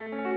There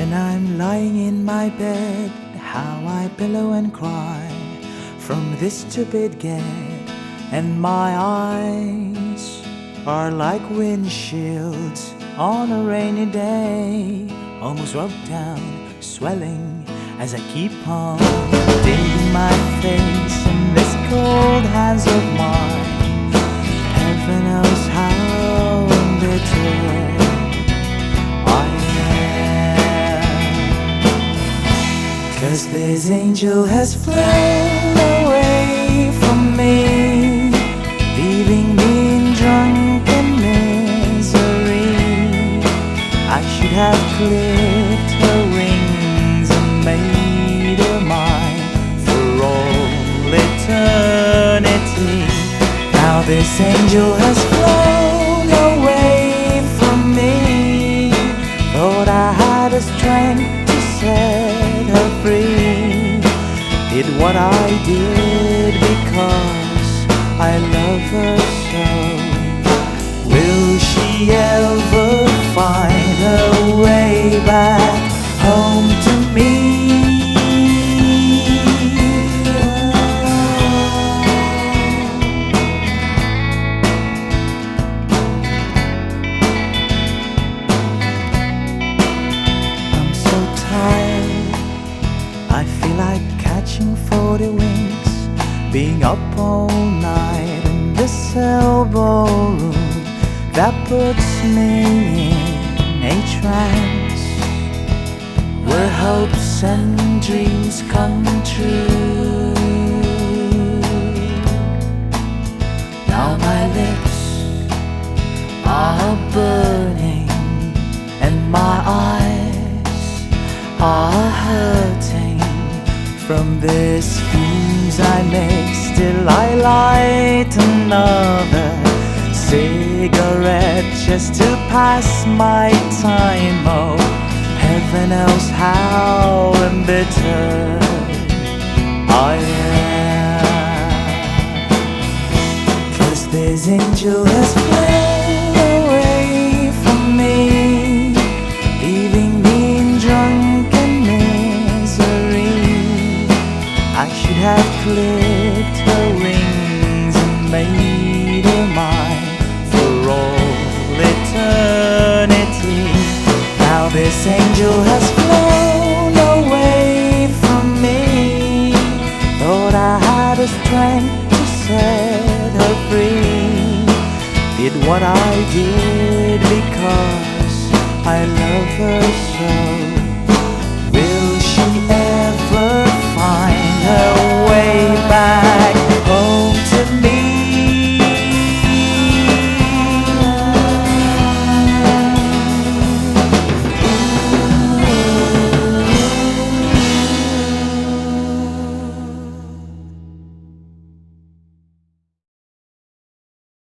when I'm lying in my bed, how I billow and cry from this stupid gate, and my eyes are like windshields on a rainy day, almost rubbed down, swelling as I keep on digging my face in this cold hands of mine. Cause this angel has flown away from me, leaving me in drunken misery. I should have clipped her wings and made her mine for all eternity. Now this angel has flown away from me. Thought I had the strength to free. Did what I did because I love her so. Will she ever find her way back home to me? I'm so tired. I feel like catching 40 winks, being up all night in this elbow room that puts me in a trance where hopes and dreams come true. Now my lips are burning and my eyes are hurting from these fumes I make. Still, I light another cigarette just to pass my time. Oh, heaven knows how embittered I am. Cause this angel has flown clipped her wings and made her mine for all eternity. Now this angel has flown away from me. Thought I had the strength to set her free. Did what I did because I love her so.